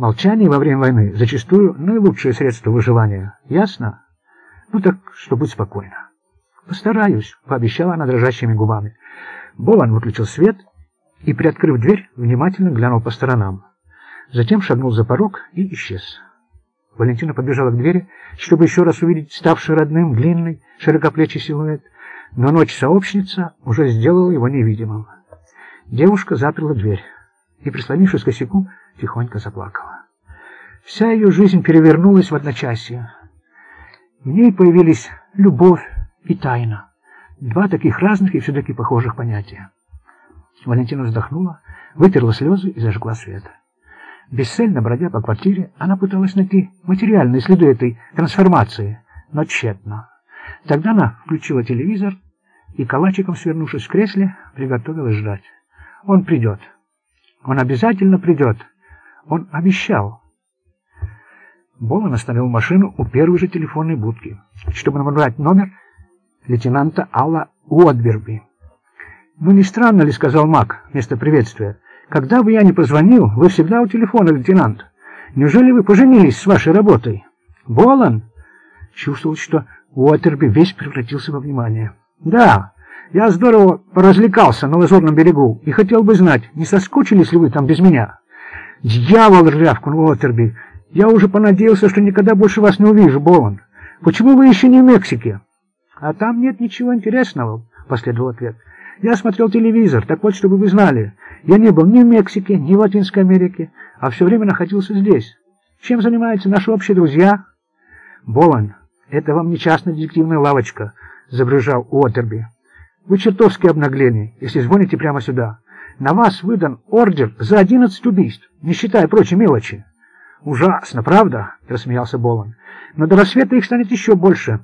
Молчание во время войны зачастую наилучшее средство выживания. Ясно? Ну так, что будь спокойна. Постараюсь, пообещала она дрожащими губами. Болан выключил свет и, приоткрыв дверь, внимательно глянул по сторонам. Затем шагнул за порог и исчез. Валентина побежала к двери, чтобы еще раз увидеть ставший родным длинный, широкоплечий силуэт, но ночь-сообщница уже сделала его невидимым. Девушка заперла дверь и, прислонившись к косяку, тихонько заплакала. Вся ее жизнь перевернулась в одночасье. В ней появились любовь и тайна. Два таких разных и все-таки похожих понятия. Валентина вздохнула, вытерла слезы и зажгла свет. Бесцельно бродя по квартире, она пыталась найти материальные следы этой трансформации, но тщетно. Тогда она включила телевизор и, калачиком свернувшись в кресле, приготовилась ждать. Он придет. Он обязательно придет. Он обещал. Болон остановил машину у первой же телефонной будки, чтобы набрать номер лейтенанта Алла Уотберби. «Ну, не странно ли, — сказал Мак вместо приветствия, — когда бы я ни позвонил, вы всегда у телефона, лейтенант. Неужели вы поженились с вашей работой?» «Болон?» Чувствовал, что Уотерби весь превратился во внимание. «Да, я здорово поразвлекался на Лазурном берегу и хотел бы знать, не соскучились ли вы там без меня?» «Дьявол!» — рявкнул Уотерби. «Я уже понадеялся, что никогда больше вас не увижу, Болон. Почему вы еще не в Мексике?» «А там нет ничего интересного», — последовал ответ. «Я смотрел телевизор, так вот, чтобы вы знали. Я не был ни в Мексике, ни в Латинской Америке, а все время находился здесь. Чем занимаются наши общие друзья?» «Болон, это вам не частная детективная лавочка», — забрежал Уотерби. «Вы чертовски обнаглели, если звоните прямо сюда. На вас выдан ордер за одиннадцать убийств, не считая прочей мелочи». «Ужасно, правда?» — рассмеялся Болон. «Но до рассвета их станет еще больше.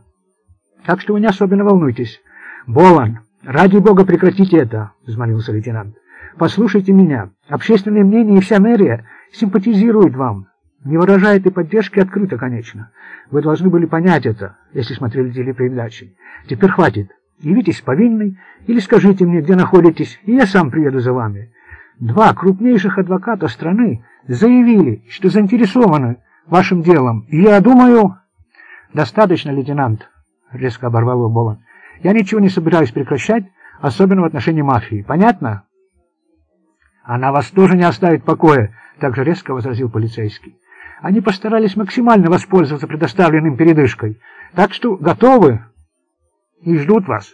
Так что вы не особенно волнуйтесь. Болон, ради бога прекратите это, взмолился лейтенант. Послушайте меня. Общественное мнение и вся мэрия симпатизируют вам. Не выражает и поддержки открыто, конечно. Вы должны были понять это, если смотрели телепередачи. Теперь хватит. Явитесь повинной или скажите мне, где находитесь, и я сам приеду за вами. Два крупнейших адвоката страны заявили, что заинтересованы вашим делом. И я думаю... Достаточно, лейтенант. — резко оборвал его Болон. «Я ничего не собираюсь прекращать, особенно в отношении мафии. Понятно?» «Она вас тоже не оставит в покое», — также резко возразил полицейский. «Они постарались максимально воспользоваться предоставленным передышкой, так что готовы и ждут вас.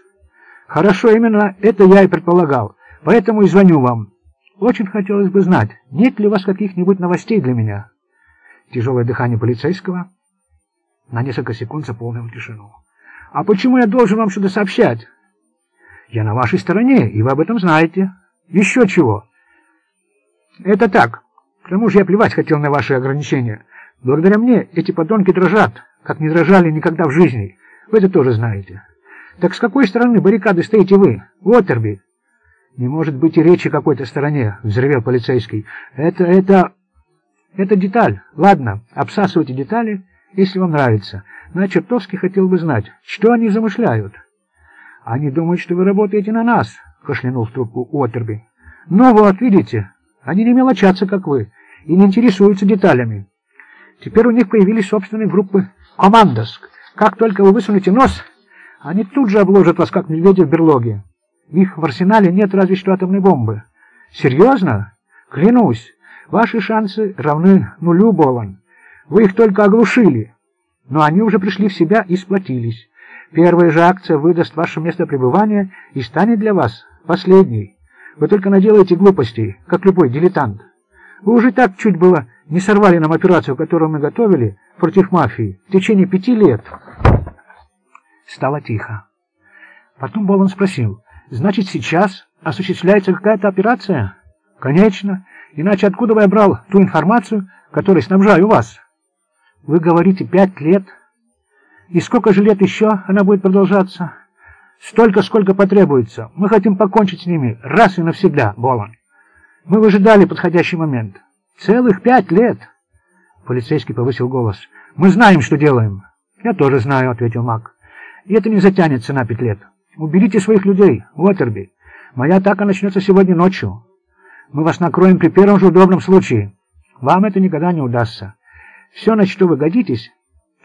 Хорошо, именно это я и предполагал, поэтому и звоню вам. Очень хотелось бы знать, нет ли у вас каких-нибудь новостей для меня?» Тяжелое дыхание полицейского на несколько секунд заполнило тишину. А почему я должен вам что-то сообщать? Я на вашей стороне, и вы об этом знаете. Еще чего? Это так. К тому же я плевать хотел на ваши ограничения. Благодаря мне эти подонки дрожат, как не дрожали никогда в жизни. Вы это тоже знаете. Так с какой стороны баррикады стоите вы, Уоттерби? Не может быть и речи какой-то стороне, взревел полицейский. Это, это... Это деталь. Ладно, обсасывайте детали, если вам нравится. Но я чертовски хотел бы знать, что они замышляют. Они думают, что вы работаете на нас, кашлянул в трубку Уоттерби. Ну вот, видите, они не мелочатся, как вы, и не интересуются деталями. Теперь у них появились собственные группы «Командос». Как только вы высунете нос, они тут же обложат вас, как медведя в берлоге. В их в арсенале нет разве что атомной бомбы. Серьезно? Клянусь, ваши шансы равны нулю, Болан. Вы их только оглушили но они уже пришли в себя и сплотились. Первая же акция выдаст ваше место пребывания и станет для вас последней. Вы только наделаете глупостей, как любой дилетант. Вы уже так чуть было не сорвали нам операцию, которую мы готовили против мафии в течение пяти лет. Стало тихо. Потом Болон спросил, значит, сейчас осуществляется какая-то операция? Конечно, иначе откуда бы я брал ту информацию, которой снабжаю вас? Вы говорите пять лет? И сколько же лет еще она будет продолжаться? Столько, сколько потребуется. Мы хотим покончить с ними раз и навсегда, Болон. Мы выжидали подходящий момент. Целых пять лет. Полицейский повысил голос. Мы знаем, что делаем. Я тоже знаю, ответил Мак. И это не затянется на пять лет. Уберите своих людей, Уотерби. Моя атака начнется сегодня ночью. Мы вас накроем при первом же удобном случае. Вам это никогда не удастся. Все, на что вы годитесь,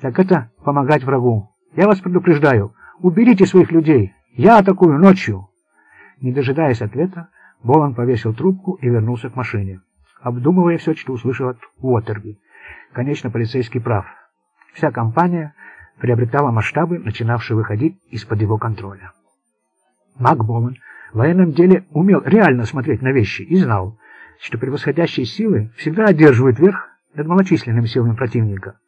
так это помогать врагу. Я вас предупреждаю, уберите своих людей. Я атакую ночью. Не дожидаясь ответа, Болан повесил трубку и вернулся к машине, обдумывая все, что услышал от Уотерби. Конечно, полицейский прав. Вся компания приобретала масштабы, начинавшие выходить из-под его контроля. Мак Болан в военном деле умел реально смотреть на вещи и знал, что превосходящие силы всегда одерживают верх над малочисленными силами противника.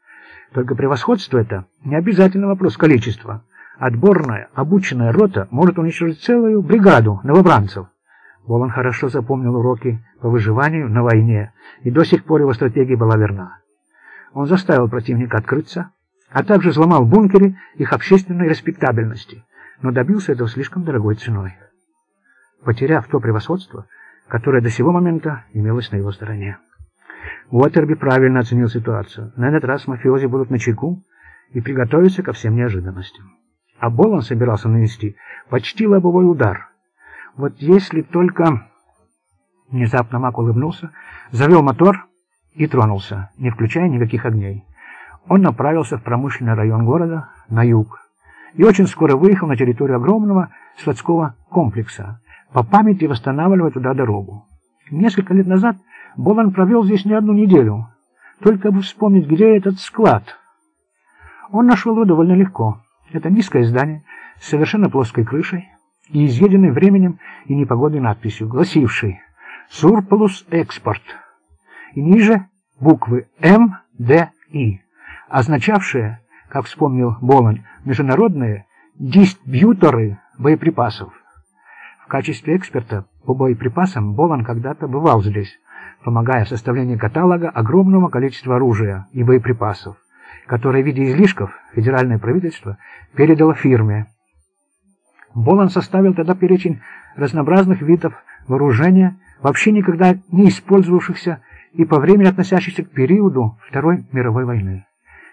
Только превосходство это не обязательно вопрос количества. Отборная, обученная рота может уничтожить целую бригаду новобранцев. Болон хорошо запомнил уроки по выживанию на войне, и до сих пор его стратегия была верна. Он заставил противника открыться, а также взломал в бункере их общественной респектабельности, но добился этого слишком дорогой ценой, потеряв то превосходство, которое до сего момента имелось на его стороне. Уотерби правильно оценил ситуацию. На этот раз мафиози будут на чеку и приготовятся ко всем неожиданностям. А Болон собирался нанести почти лобовой удар. Вот если только... Внезапно Мак улыбнулся, завел мотор и тронулся, не включая никаких огней. Он направился в промышленный район города, на юг, и очень скоро выехал на территорию огромного складского комплекса, по памяти восстанавливая туда дорогу. Несколько лет назад Болан провел здесь не одну неделю, только бы вспомнить, где этот склад. Он нашел его довольно легко. Это низкое здание с совершенно плоской крышей и изъеденной временем и непогодой надписью, гласившей «Сурплус экспорт» и ниже буквы М, Д, И, означавшие, как вспомнил Болань, международные дистрибьюторы боеприпасов. В качестве эксперта по боеприпасам Болан когда-то бывал здесь, помогая в составлении каталога огромного количества оружия и боеприпасов, которые в виде излишков федеральное правительство передало фирме. Болан составил тогда перечень разнообразных видов вооружения, вообще никогда не использовавшихся и по времени относящихся к периоду Второй мировой войны.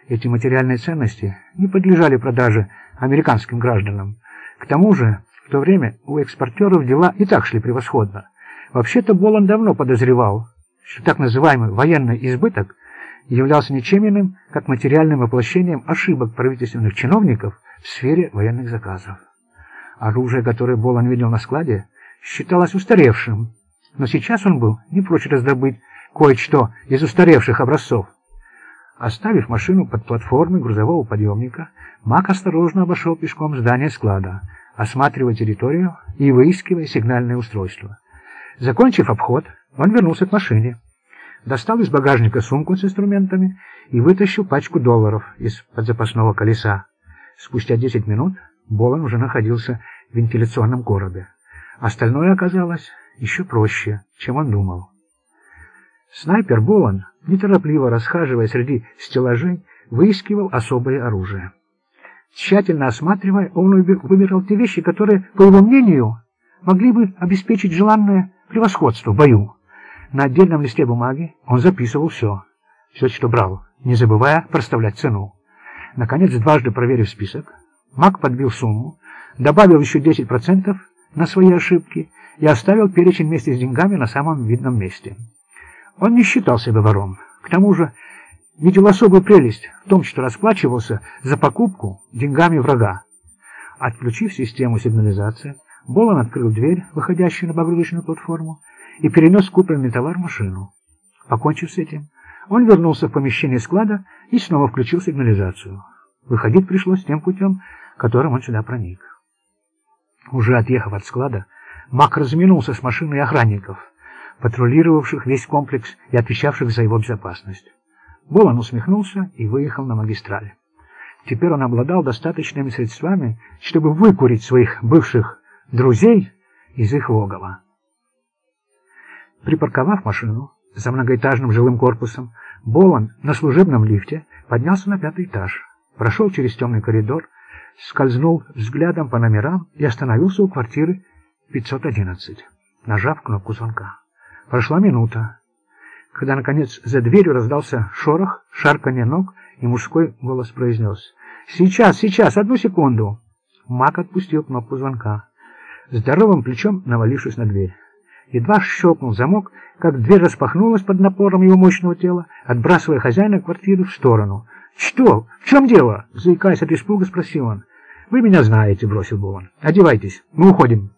Эти материальные ценности не подлежали продаже американским гражданам. К тому же, в то время у экспортеров дела и так шли превосходно. Вообще-то Болан давно подозревал, что так называемый военный избыток являлся ничем иным, как материальным воплощением ошибок правительственных чиновников в сфере военных заказов. Оружие, которое Болан видел на складе, считалось устаревшим, но сейчас он был не прочь раздобыть кое-что из устаревших образцов. Оставив машину под платформой грузового подъемника, Мак осторожно обошел пешком здание склада, осматривая территорию и выискивая сигнальное устройство. Закончив обход, он вернулся к машине, достал из багажника сумку с инструментами и вытащил пачку долларов из-под запасного колеса. Спустя 10 минут Болон уже находился в вентиляционном коробе. Остальное оказалось еще проще, чем он думал. Снайпер Болон, неторопливо расхаживая среди стеллажей, выискивал особое оружие. Тщательно осматривая, он выбирал те вещи, которые, по его мнению, могли бы обеспечить желанное превосходство в бою. На отдельном листе бумаги он записывал все, все, что брал, не забывая проставлять цену. Наконец, дважды проверив список, Мак подбил сумму, добавил еще 10% на свои ошибки и оставил перечень вместе с деньгами на самом видном месте. Он не считал себя вором. К тому же видел особую прелесть в том, что расплачивался за покупку деньгами врага. Отключив систему сигнализации, Болон открыл дверь, выходящую на погрузочную платформу, и перенес купленный товар в машину. Покончив с этим, он вернулся в помещение склада и снова включил сигнализацию. Выходить пришлось тем путем, которым он сюда проник. Уже отъехав от склада, Мак разминулся с машиной охранников, патрулировавших весь комплекс и отвечавших за его безопасность. Болон усмехнулся и выехал на магистраль. Теперь он обладал достаточными средствами, чтобы выкурить своих бывших друзей из их логова. Припарковав машину за многоэтажным жилым корпусом, Болан на служебном лифте поднялся на пятый этаж, прошел через темный коридор, скользнул взглядом по номерам и остановился у квартиры 511, нажав кнопку звонка. Прошла минута, когда, наконец, за дверью раздался шорох, шарканье ног, и мужской голос произнес «Сейчас, сейчас, одну секунду!» Мак отпустил кнопку звонка здоровым плечом навалившись на дверь. Едва щелкнул замок, как дверь распахнулась под напором его мощного тела, отбрасывая хозяина квартиры в сторону. «Что? В чем дело?» — заикаясь от испуга, спросил он. «Вы меня знаете», — бросил Бован. «Одевайтесь, мы уходим».